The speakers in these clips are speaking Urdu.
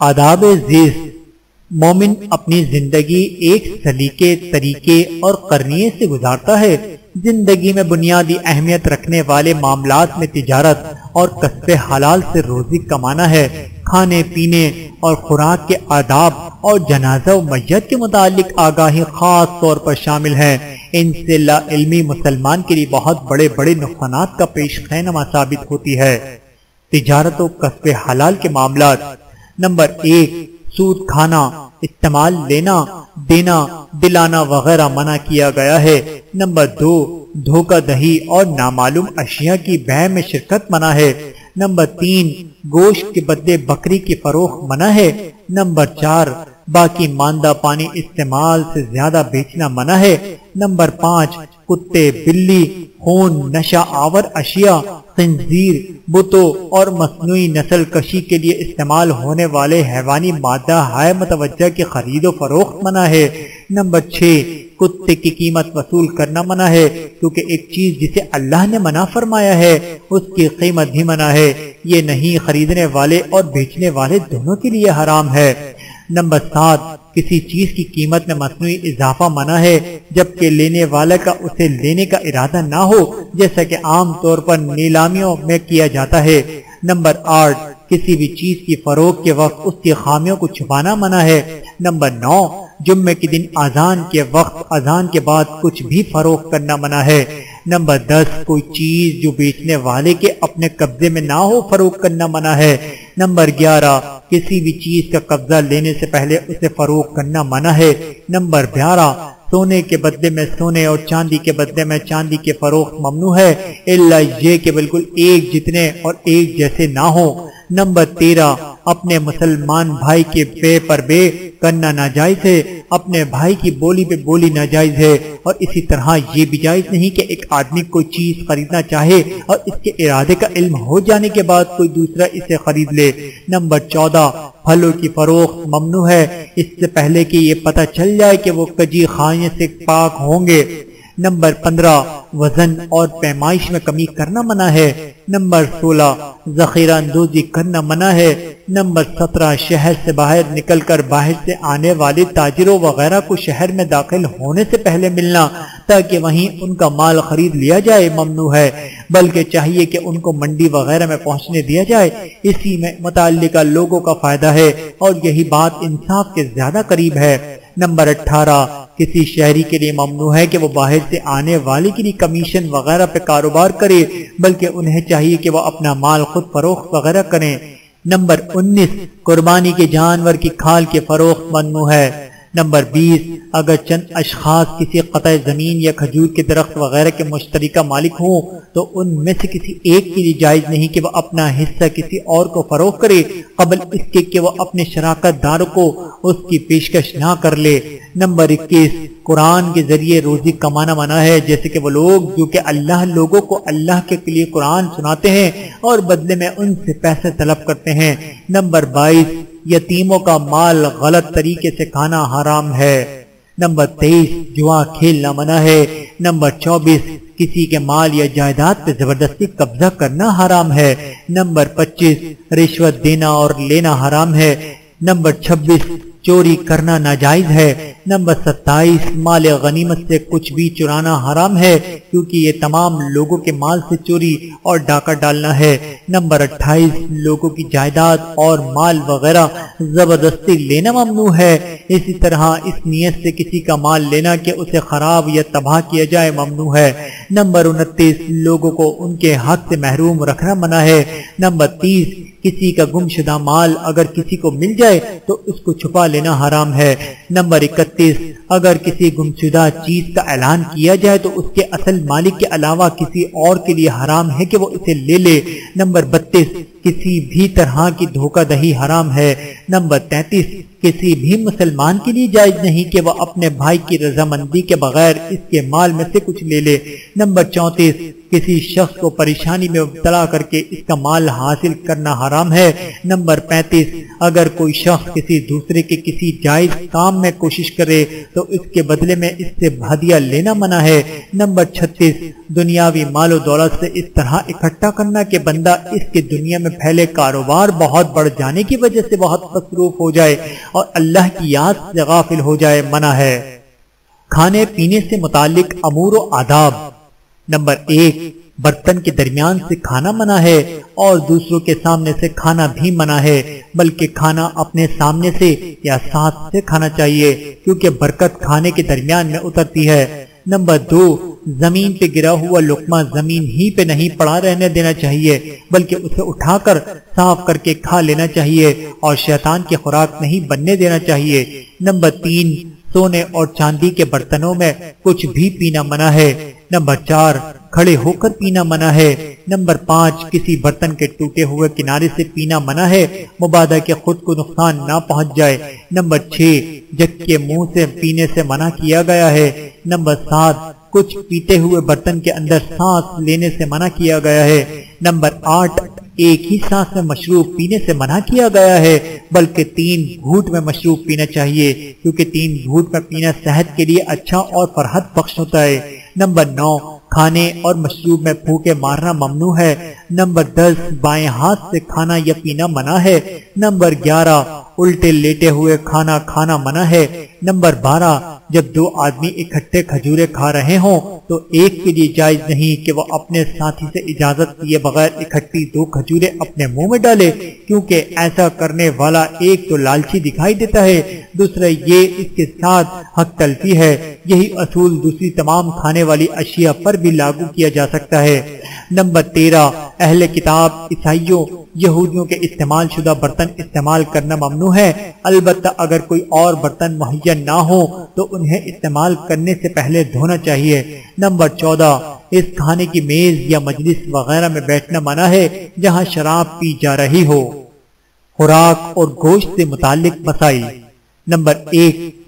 آداب زیز مومن اپنی زندگی ایک سلیقے طریقے اور کرنیے سے گزارتا ہے۔ زندگی میں بنیادی اہمیت رکھنے والے معاملات میں تجارت اور قصب حلال سے روزی کمانا ہے۔ کھانے، پینے اور خوراک کے آداب اور جنازہ و میت کے متعلق آگاہی خاص طور پر شامل ہے ان سے لا علمی مسلمان کے لیے بہت بڑے بڑے نقصانات کا پیش خینما ثابت ہوتی ہے۔ تجارت و قصب حلال کے معاملات نمبر ایک، سود کھانا، استعمال لینا، دینا، دلانا وغیرہ منع کیا گیا ہے۔ نمبر دو، دھوکہ دہی اور نامعلوم اشیاء کی بہ میں شرکت منع ہے۔ نمبر تین، گوشت کے بدلے بکری کی فروخت منع ہے۔ نمبر چار، باقی ماندہ پانی استعمال سے زیادہ بیچنا منع ہے۔ نمبر پانچ کتے، بلی، خون، نشہ، آور، اشیاء، خنزیر بتو اور مصنوعی نسل کشی کے لیے استعمال ہونے والے حیوانی مادہ ہائے متوجہ کی خرید و فروخت منع ہے۔ نمبر چھ، کتے کی قیمت وصول کرنا منع ہے، کیونکہ ایک چیز جسے اللہ نے منع فرمایا ہے، اس کی قیمت بھی منع ہے۔ یہ نہیں خریدنے والے اور بیچنے والے دونوں کے لیے حرام ہے۔ نمبر سات، کسی چیز کی قیمت میں مصنوعی اضافہ منع ہے، جبکہ لینے والے کا اسے لینے کا ارادہ نہ ہو، جیسا کہ عام طور پر نیلامیوں میں کیا جاتا ہے۔ نمبر آٹھ، کسی بھی چیز کی فروغ کے وقت اس کی خامیوں کو چھپانا منع ہے۔ نمبر نو، جمعے کے دن اذان کے وقت، اذان کے بعد کچھ بھی فروخت کرنا منع ہے۔ نمبر دس، کوئی چیز جو بیچنے والے کے اپنے قبضے میں نہ ہو، فروخت کرنا منع ہے۔ نمبر گیارہ، کسی بھی چیز کا قبضہ لینے سے پہلے اسے فروخت کرنا منع ہے۔ نمبر گیارہ، سونے کے بدلے میں سونے اور چاندی کے بدلے میں چاندی کے فروخت ممنوع ہے۔ اللہ یہ کہ بالکل ایک جتنے اور ایک جیسے نہ ہو نمبر تیرہ اپنے مسلمان بھائی کے بے پر بے کرنا ناجائز ہے، اپنے بھائی کی بولی پہ بولی ناجائز ہے۔ اور اسی طرح یہ بھی جائز نہیں کہ ایک آدمی کوئی چیز خریدنا چاہے اور اس کے ارادے کا علم ہو جانے کے بعد کوئی دوسرا اسے خرید لے۔ نمبر چودہ، پھلوں کی فروخت ممنوع ہے۔ اس سے پہلے کہ یہ پتہ چل جائے کہ وہ کجی خانے سے پاک ہوں گے۔ نمبر پندرہ، وزن اور پیمائش میں کمی کرنا منع ہے۔ نمبر سولہ، ذخیرہ اندوزی کرنا منع ہے۔ نمبر سترہ، شہر سے باہر نکل کر باہر سے آنے والے تاجروں وغیرہ کو شہر میں داخل ہونے سے پہلے ملنا، تاکہ وہیں ان کا مال خرید لیا جائے، ممنوع ہے۔ بلکہ چاہیے کہ ان کو منڈی وغیرہ میں پہنچنے دیا جائے۔ اسی میں متعلقہ لوگوں کا فائدہ ہے اور یہی بات انصاف کے زیادہ قریب ہے۔ نمبر اٹھارہ، کسی شہری کے لیے ممنوع ہے کہ وہ باہر سے آنے والے کے لیے کمیشن وغیرہ پہ کاروبار کرے، بلکہ انہیں چاہیے کہ وہ اپنا مال خود فروخت وغیرہ کریں۔ نمبر انیس، قربانی کے جانور کی کھال کے فروخت ممنوع ہے۔ نمبر بیس، اگر چند اشخاص کسی قطع زمین یا کھجور کے درخت وغیرہ کے مشترکہ مالک ہوں، تو ان میں سے کسی ایک کے لیے جائز نہیں کہ وہ اپنا حصہ کسی اور کو فروخت کرے، قبل اس کے کہ وہ اپنے شراکت داروں کو اس کی پیشکش نہ کر لے۔ نمبر اکیس، قرآن کے ذریعے روزی کمانا منع ہے، جیسے کہ وہ لوگ جو کہ اللہ لوگوں کو اللہ کے لیے قرآن سناتے ہیں اور بدلے میں ان سے پیسے طلب کرتے ہیں۔ نمبر بائیس یتیموں کا مال غلط طریقے سے کھانا حرام ہے۔ نمبر تیئیس جوا کھیلنا منع ہے۔ نمبر چوبیس، کسی کے مال یا جائیداد پہ زبردستی قبضہ کرنا حرام ہے۔ نمبر پچیس، رشوت دینا اور لینا حرام ہے۔ نمبر چھبیس چوری کرنا ناجائز ہے۔ نمبر ستائیس، مال غنیمت سے کچھ بھی چرانا حرام ہے، کیونکہ یہ تمام لوگوں کے مال سے چوری اور ڈاکہ ڈالنا ہے۔ نمبر اٹھائیس، لوگوں کی جائیداد اور مال وغیرہ زبردستی لینا ممنوع ہے۔ اسی طرح اس نیت سے کسی کا مال لینا کہ اسے خراب یا تباہ کیا جائے ممنوع ہے۔ نمبر انتیس، لوگوں کو ان کے حق سے محروم رکھنا منع ہے۔ نمبر تیس، کسی کا گم شدہ مال اگر کسی کو مل جائے تو اس کو چھپا لینا حرام ہے۔ نمبر اکتیس، اگر کسی گمشدہ چیز کا اعلان کیا جائے تو اس کے اصل مالک کے علاوہ کسی اور کے لیے حرام ہے کہ وہ اسے لے لے۔ نمبر بتیس کسی بھی طرح کی دھوکہ دہی حرام ہے۔ نمبر تینتیس، کسی بھی مسلمان کے لیے جائز نہیں کہ وہ اپنے بھائی کی رضامندی کے بغیر اس کے مال میں سے کچھ لے لے۔ نمبر چونتیس، کسی شخص کو پریشانی میں مبتلا کر کے اس کا مال حاصل کرنا حرام ہے۔ نمبر پینتیس، اگر کوئی شخص کسی دوسرے کے کسی جائز کام میں کوشش کرے تو اس کے بدلے میں اس سے بھدیا لینا منع ہے۔ نمبر چھتیس، دنیاوی مال و دولت سے اس طرح اکٹھا کرنا کہ بندہ اس کے دنیا میں میں پھیلے کاروبار بہت بڑھ جانے کی وجہ سے بہت مصروف ہو جائے اور اللہ کی یاد سے غافل ہو جائے، منع ہے۔ کھانے پینے سے متعلق امور و آداب۔ نمبر ایک، برتن کے درمیان سے کھانا منع ہے اور دوسروں کے سامنے سے کھانا بھی منع ہے، بلکہ کھانا اپنے سامنے سے یا ساتھ سے کھانا چاہیے، کیونکہ برکت کھانے کے درمیان میں اترتی ہے۔ نمبر دو، زمین پہ گرا ہوا لقمہ زمین ہی پہ نہیں پڑا رہنے دینا چاہیے، بلکہ اسے اٹھا کر صاف کر کے کھا لینا چاہیے اور شیطان کی خوراک نہیں بننے دینا چاہیے۔ نمبر تین سونے اور چاندی کے برتنوں میں کچھ بھی پینا منع ہے۔ نمبر چار، کھڑے ہو کر پینا منع ہے۔ نمبر پانچ، کسی برتن کے ٹوٹے ہوئے کنارے سے پینا منع ہے۔ مبادہ کے خود کو نقصان نہ پہنچ جائے۔ نمبر چھ، جگ کے منہ سے پینے سے منع کیا گیا ہے۔ نمبر سات، کچھ پیتے ہوئے برتن کے اندر سانس لینے سے منع کیا گیا ہے۔ نمبر آٹھ ایک ہی سانس میں مشروب پینے سے منع کیا گیا ہے، بلکہ تین گھوٹ میں مشروب پینا چاہیے، کیونکہ تین گھوٹ میں پینا صحت کے لیے اچھا اور فرحت بخش ہوتا ہے۔ نمبر نو، کھانے اور مشروب میں پھوکے مارنا ممنوع ہے۔ نمبر دس، بائیں ہاتھ سے کھانا یا پینا منع ہے۔ نمبر گیارہ، الٹے لیٹے ہوئے کھانا کھانا منع ہے۔ نمبر بارہ، جب دو آدمی اکٹھے کھجورے کھا رہے ہوں تو ایک کے لیے جائز نہیں کہ وہ اپنے ساتھی سے اجازت دیے بغیر اکٹھی دو کھجورے اپنے منہ میں ڈالے، کیونکہ ایسا کرنے والا ایک تو لالچی دکھائی دیتا ہے، دوسرا یہ اس کے ساتھ حق تلفی ہے۔ یہی اصول دوسری تمام کھانے والی اشیاء پر بھی لاگو کیا جا سکتا ہے۔ نمبر تیرہ، اہل کتاب، عیسائیوں، یہودیوں کے استعمال شدہ برتن استعمال کرنا ممنوع ہے۔ البتہ اگر کوئی اور برتن مہیا نہ ہو، تو انہیں استعمال کرنے سے پہلے دھونا چاہیے۔ نمبر چودہ، اس کھانے کی میز یا مجلس وغیرہ میں بیٹھنا منع ہے جہاں شراب پی جا رہی ہو۔ خوراک اور گوشت سے متعلق مسائل۔ نمبر ایک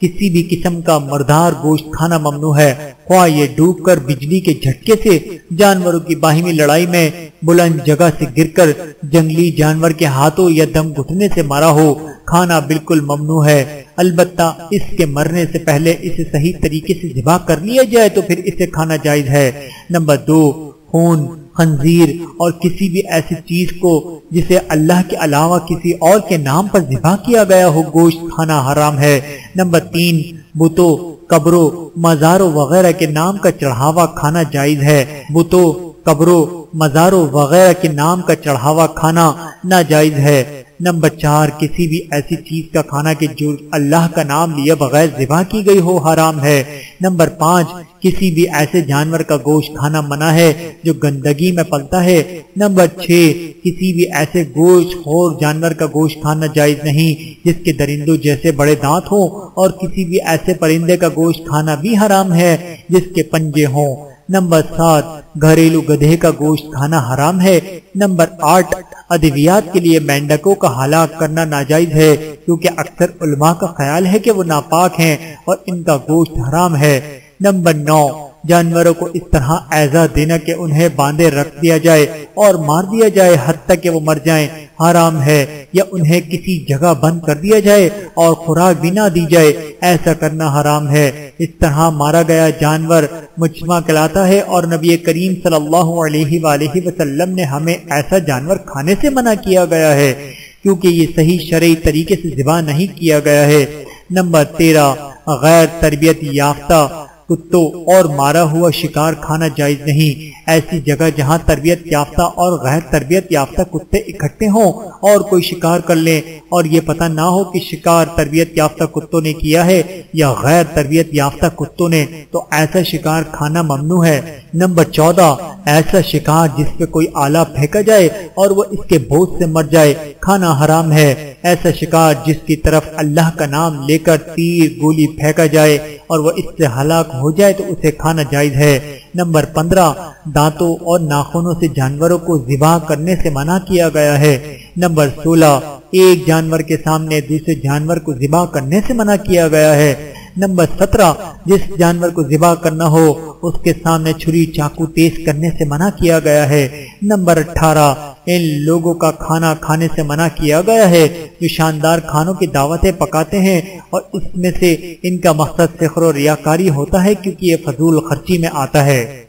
کسی بھی قسم کا مردار گوشت کھانا ممنوع ہے۔ خواہ یہ ڈوب کر بجلی کے جھٹکے سے جانوروں کی باہمی لڑائی میں بلند جگہ سے گر کر جنگلی جانور کے ہاتھوں یا دم گھٹنے سے مارا ہو، کھانا بالکل ممنوع ہے۔ البتہ اس کے مرنے سے پہلے اسے صحیح طریقے سے ذبح کر لیا جائے تو پھر اسے کھانا جائز ہے۔ نمبر دو، خون۔ خنزیر اور کسی بھی ایسی چیز کو جسے اللہ کے علاوہ کسی اور کے نام پر ذبح کیا گیا ہو، گوشت کھانا حرام ہے۔ نمبر تین بتو قبروں، مزاروں وغیرہ کے نام کا چڑھاوا کھانا جائز ہے۔ بتو قبروں، مزاروں وغیرہ کے نام کا چڑھاوا کھانا ناجائز ہے۔ نمبر چار، کسی بھی ایسی چیز کا کھانا کہ جو اللہ کا نام لیے بغیر ذبح کی گئی ہو، حرام ہے۔ نمبر پانچ، کسی بھی ایسے جانور کا گوشت کھانا منع ہے جو گندگی میں پلتا ہے۔ نمبر چھ، کسی بھی ایسے گوشت خور جانور کا گوشت کھانا جائز نہیں جس کے درندوں جیسے بڑے دانت ہوں، اور کسی بھی ایسے پرندے کا گوشت کھانا بھی حرام ہے جس کے پنجے ہوں۔ نمبر سات، گھریلو گدھے کا گوشت کھانا حرام ہے۔ نمبر آٹھ، ادویات کے لیے مینڈکوں کا ہلاک کرنا ناجائز ہے، کیونکہ اکثر علماء کا خیال ہے کہ وہ ناپاک ہیں اور ان کا گوشت حرام ہے۔ نمبر نو جانوروں کو اس طرح ایزا دینا کہ انہیں باندھے رکھ دیا جائے اور مار دیا جائے حتیٰ کہ وہ مر جائیں۔ حرام ہے یا انہیں کسی جگہ بند کر دیا جائے اور خوراک بھی نہ دی جائے۔ ایسا کرنا حرام ہے۔ اس طرح مارا گیا جانور مجمع کلاتا ہے اور نبی کریم صلی اللہ علیہ وآلہ وسلم نے ہمیں ایسا جانور کھانے سے منع کیا گیا ہے۔ کیونکہ یہ صحیح شرعی طریقے سے ذبح نہیں کیا گیا ہے۔ نمبر تیرہ، غیر تربیت یافتہ۔ کتوں اور مارا ہوا شکار کھانا جائز نہیں۔ ایسی جگہ جہاں تربیت یافتہ اور غیر تربیت یافتہ کتے اکٹھے ہوں اور کوئی شکار کر لیں۔ اور یہ پتہ نہ ہو کہ شکار تربیت یافتہ کتوں نے کیا ہے یا غیر تربیت یافتہ کتوں نے۔ تو ایسا شکار کھانا ممنوع ہے۔ نمبر چودہ، ایسا شکار جس پہ کوئی آلہ پھینکا جائے اور وہ اس کے بوجھ سے مر جائے۔ کھانا حرام ہے۔ ایسا شکار جس کی طرف اللہ کا نام لے کر تیر گولی پھینکا جائے اور وہ اس سے ہلاک ہو جائے تو اسے کھانا جائز ہے۔ نمبر پندرہ، دانتوں اور ناخنوں سے جانوروں کو ذبح کرنے سے منع کیا گیا ہے۔ نمبر سولہ، ایک جانور کے سامنے دوسرے جانور کو ذبح کرنے سے منع کیا گیا ہے۔ نمبر سترہ، جس جانور کو ذبح کرنا ہو، اس کے سامنے چھری چاقو تیز کرنے سے منع کیا گیا ہے۔ نمبر اٹھارہ، ان لوگوں کا کھانا کھانے سے منع کیا گیا ہے، جو شاندار کھانوں کی دعوتیں پکاتے ہیں۔ اور اس میں سے ان کا مقصد سخر و ریاکاری ہوتا ہے، کیونکہ یہ فضول خرچی میں آتا ہے۔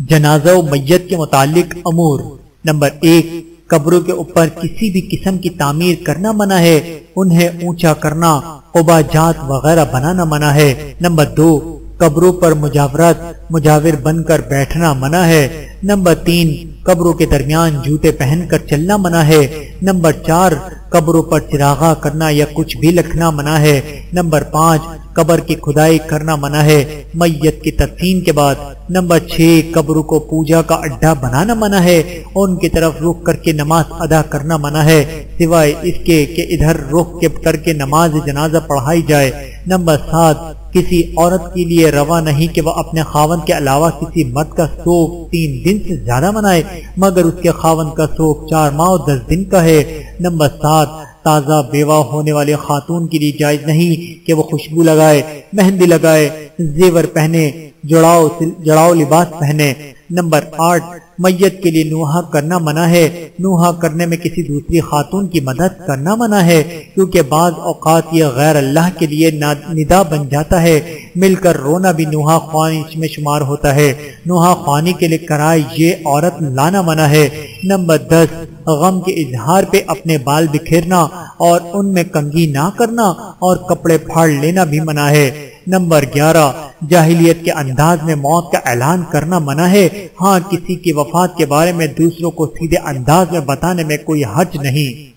جنازہ و میت کے متعلق امور۔ نمبر ایک قبروں کے اوپر کسی بھی قسم کی تعمیر کرنا منع ہے، انہیں اونچا کرنا، قبا جات وغیرہ بنانا منع ہے۔ نمبر دو، قبروں پر مجاورت، مجاور بن کر بیٹھنا منع ہے۔ نمبر تین، قبروں کے درمیان جوتے پہن کر چلنا منع ہے۔ نمبر چار قبروں پر چراغا کرنا یا کچھ بھی لکھنا منع ہے۔ نمبر پانچ، قبر کی کھدائی کرنا منع ہے۔ میت کی تدفین کے بعد۔ نمبر چھ، قبروں کو پوجا کا اڈا بنانا منع ہے۔ ان کی طرف رخ کر کے نماز ادا کرنا منع ہے۔ سوائے اس کے کہ ادھر رخ کے کر کے نماز جنازہ پڑھائی جائے۔ نمبر سات کسی عورت کے لیے روا نہیں کہ وہ اپنے خاون کے علاوہ کسی مرد کا سوک تین دن سے زیادہ منائے، مگر اس کے خاون کا سوک چار ماہ دس دن کا ہے۔ نمبر سات، تازہ بیوہ ہونے والے خاتون کے لیے جائز نہیں کہ وہ خوشبو لگائے، مہندی لگائے، زیور پہنے، جڑاؤ جڑاؤ لباس پہنے۔ نمبر آٹھ، میت کے لیے نوحہ کرنا منع ہے۔ نوحہ کرنے میں کسی دوسری خاتون کی مدد کرنا منع ہے، کیونکہ بعض اوقات یہ غیر اللہ کے لیے ندا بن جاتا ہے۔ مل کر رونا بھی نوحہ خوانی میں شمار ہوتا ہے۔ نوحہ خوانی کے لیے کرائے یہ عورت لانا منع ہے۔ نمبر دس، غم کے اظہار پہ اپنے بال بکھیرنا اور ان میں کنگی نہ کرنا اور کپڑے پھاڑ لینا بھی منع ہے۔ نمبر گیارہ جاہلیت کے انداز میں موت کا اعلان کرنا منع ہے۔ ہاں کسی کی وفات کے بارے میں دوسروں کو سیدھے انداز میں بتانے میں کوئی حج نہیں۔